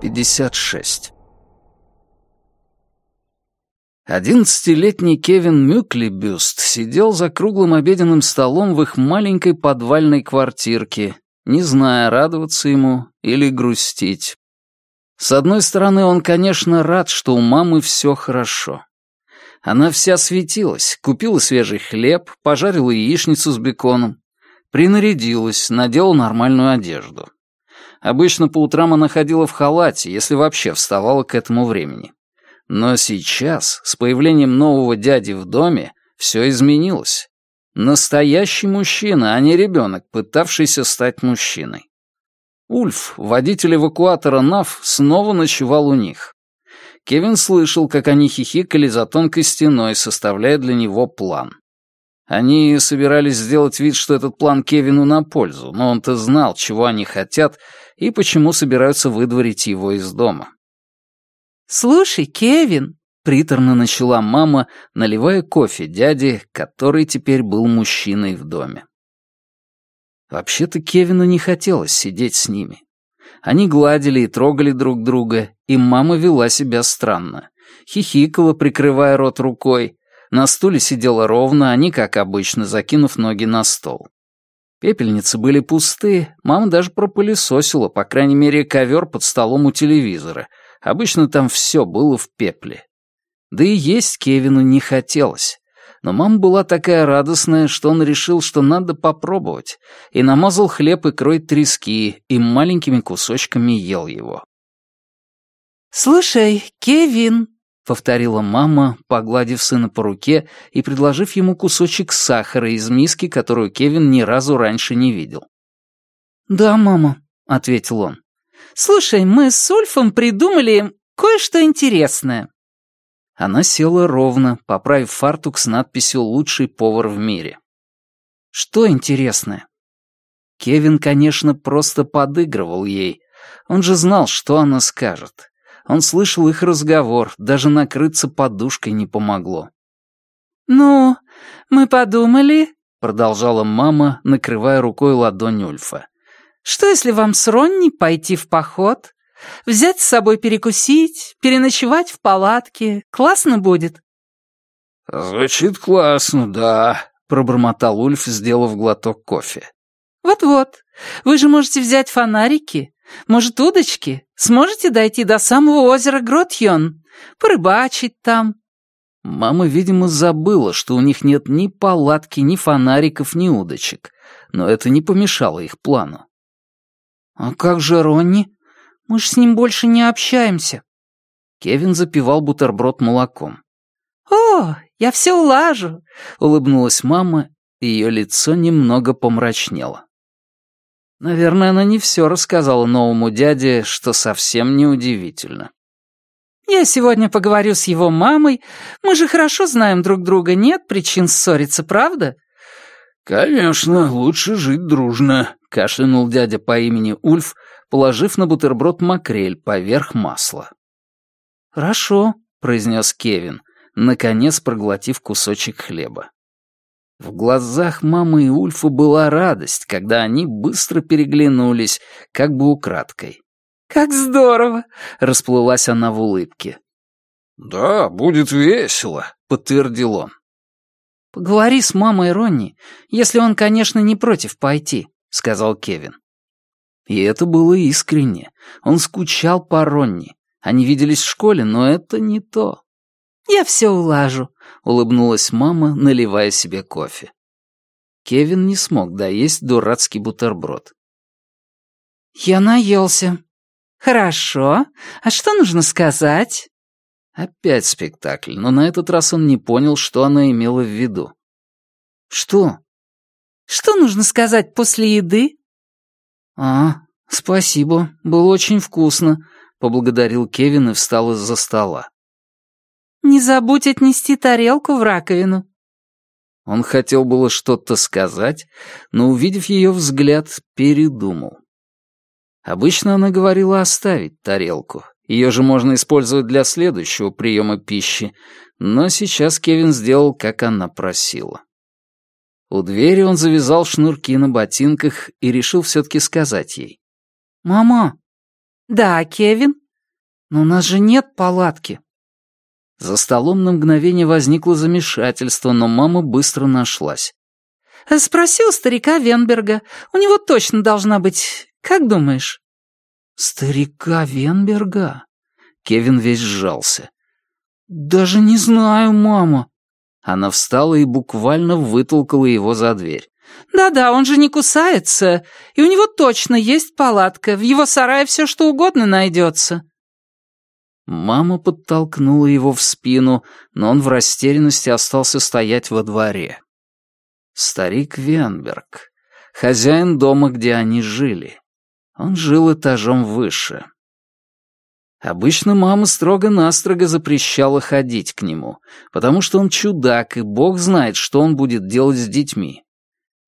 56. Одиннадцатилетний Кевин Мюклибюст сидел за круглым обеденным столом в их маленькой подвальной квартирке, не зная, радоваться ему или грустить. С одной стороны, он, конечно, рад, что у мамы все хорошо. Она вся светилась, купила свежий хлеб, пожарила яичницу с беконом, принарядилась, надела нормальную одежду. Обычно по утрам она ходила в халате, если вообще вставала к этому времени. Но сейчас, с появлением нового дяди в доме, все изменилось. Настоящий мужчина, а не ребенок, пытавшийся стать мужчиной. Ульф, водитель эвакуатора НАВ, снова ночевал у них. Кевин слышал, как они хихикали за тонкой стеной, составляя для него план. Они собирались сделать вид, что этот план Кевину на пользу, но он-то знал, чего они хотят и почему собираются выдворить его из дома. «Слушай, Кевин», — приторно начала мама, наливая кофе дяде, который теперь был мужчиной в доме. Вообще-то Кевину не хотелось сидеть с ними. Они гладили и трогали друг друга, и мама вела себя странно. Хихикала, прикрывая рот рукой. На стуле сидела ровно, они, как обычно, закинув ноги на стол. Пепельницы были пусты, мама даже пропылесосила, по крайней мере, ковер под столом у телевизора — Обычно там все было в пепле. Да и есть Кевину не хотелось. Но мама была такая радостная, что он решил, что надо попробовать, и намазал хлеб икрой трески и маленькими кусочками ел его. «Слушай, Кевин», — повторила мама, погладив сына по руке и предложив ему кусочек сахара из миски, которую Кевин ни разу раньше не видел. «Да, мама», — ответил он. «Слушай, мы с Ульфом придумали кое-что интересное». Она села ровно, поправив фартук с надписью «Лучший повар в мире». «Что интересное?» Кевин, конечно, просто подыгрывал ей. Он же знал, что она скажет. Он слышал их разговор, даже накрыться подушкой не помогло. «Ну, мы подумали», — продолжала мама, накрывая рукой ладонь Ульфа. Что, если вам с Ронни пойти в поход? Взять с собой перекусить, переночевать в палатке? Классно будет?» «Звучит классно, да», — пробормотал Ульф, сделав глоток кофе. «Вот-вот. Вы же можете взять фонарики. Может, удочки? Сможете дойти до самого озера Гротьон? Порыбачить там?» Мама, видимо, забыла, что у них нет ни палатки, ни фонариков, ни удочек. Но это не помешало их плану. «А как же Ронни? Мы ж с ним больше не общаемся». Кевин запивал бутерброд молоком. «О, я все улажу», — улыбнулась мама, и ее лицо немного помрачнело. Наверное, она не все рассказала новому дяде, что совсем неудивительно. «Я сегодня поговорю с его мамой. Мы же хорошо знаем друг друга, нет причин ссориться, правда?» «Конечно, лучше жить дружно», — кашлянул дядя по имени Ульф, положив на бутерброд макрель поверх масла. «Хорошо», — произнес Кевин, наконец проглотив кусочек хлеба. В глазах мамы и Ульфа была радость, когда они быстро переглянулись, как бы украдкой. «Как здорово!» — расплылась она в улыбке. «Да, будет весело», — подтвердил он. «Поговори с мамой Ронни, если он, конечно, не против пойти», — сказал Кевин. И это было искренне. Он скучал по Ронни. Они виделись в школе, но это не то. «Я все улажу», — улыбнулась мама, наливая себе кофе. Кевин не смог доесть дурацкий бутерброд. «Я наелся». «Хорошо. А что нужно сказать?» Опять спектакль, но на этот раз он не понял, что она имела в виду. «Что?» «Что нужно сказать после еды?» «А, спасибо, было очень вкусно», — поблагодарил Кевин и встал из-за стола. «Не забудь отнести тарелку в раковину». Он хотел было что-то сказать, но, увидев ее взгляд, передумал. Обычно она говорила оставить тарелку, ее же можно использовать для следующего приема пищи, но сейчас Кевин сделал, как она просила. У двери он завязал шнурки на ботинках и решил все-таки сказать ей. «Мама». «Да, Кевин?» «Но у нас же нет палатки». За столом на мгновение возникло замешательство, но мама быстро нашлась. «Э, «Спроси у старика Венберга. У него точно должна быть. Как думаешь?» «Старика Венберга?» Кевин весь сжался. «Даже не знаю, мама». Она встала и буквально вытолкала его за дверь. «Да-да, он же не кусается, и у него точно есть палатка. В его сарае все что угодно найдется». Мама подтолкнула его в спину, но он в растерянности остался стоять во дворе. Старик Венберг, хозяин дома, где они жили. Он жил этажом выше. Обычно мама строго-настрого запрещала ходить к нему, потому что он чудак, и бог знает, что он будет делать с детьми.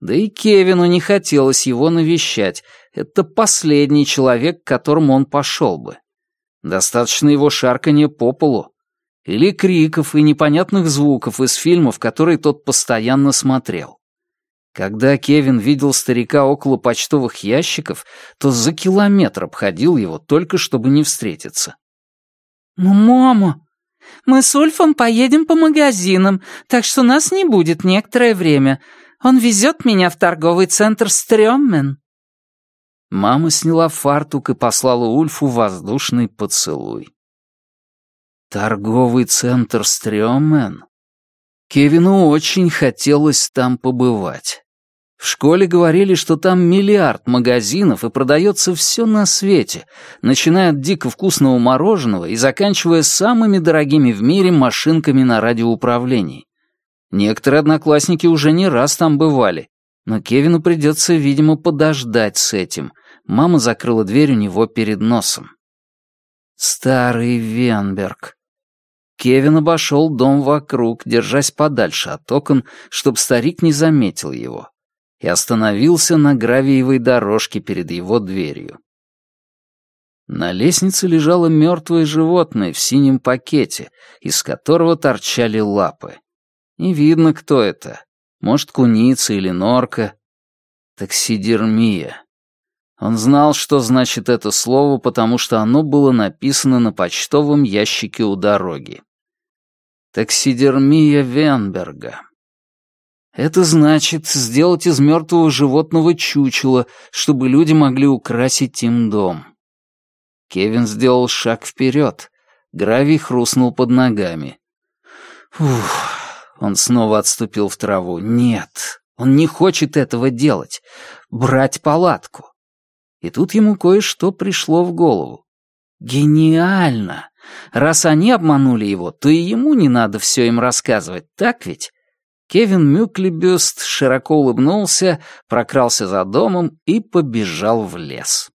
Да и Кевину не хотелось его навещать, это последний человек, к которому он пошел бы. Достаточно его шарканья по полу. Или криков и непонятных звуков из фильмов, которые тот постоянно смотрел. Когда Кевин видел старика около почтовых ящиков, то за километр обходил его, только чтобы не встретиться. «Ну, мама, мы с Ульфом поедем по магазинам, так что нас не будет некоторое время. Он везет меня в торговый центр Стрёммен». Мама сняла фартук и послала Ульфу воздушный поцелуй. Торговый центр Стрёмен? Кевину очень хотелось там побывать. В школе говорили, что там миллиард магазинов и продается все на свете, начиная от дико вкусного мороженого и заканчивая самыми дорогими в мире машинками на радиоуправлении. Некоторые одноклассники уже не раз там бывали, но Кевину придется, видимо, подождать с этим, Мама закрыла дверь у него перед носом. Старый Венберг. Кевин обошел дом вокруг, держась подальше от окон, чтобы старик не заметил его, и остановился на гравиевой дорожке перед его дверью. На лестнице лежало мертвое животное в синем пакете, из которого торчали лапы. Не видно, кто это. Может, куница или норка. Таксидермия. Он знал, что значит это слово, потому что оно было написано на почтовом ящике у дороги. Таксидермия Венберга. Это значит сделать из мертвого животного чучело, чтобы люди могли украсить им дом. Кевин сделал шаг вперед. Гравий хрустнул под ногами. Ух, он снова отступил в траву. Нет, он не хочет этого делать. Брать палатку. И тут ему кое-что пришло в голову. Гениально! Раз они обманули его, то и ему не надо все им рассказывать, так ведь? Кевин Мюклибюст широко улыбнулся, прокрался за домом и побежал в лес.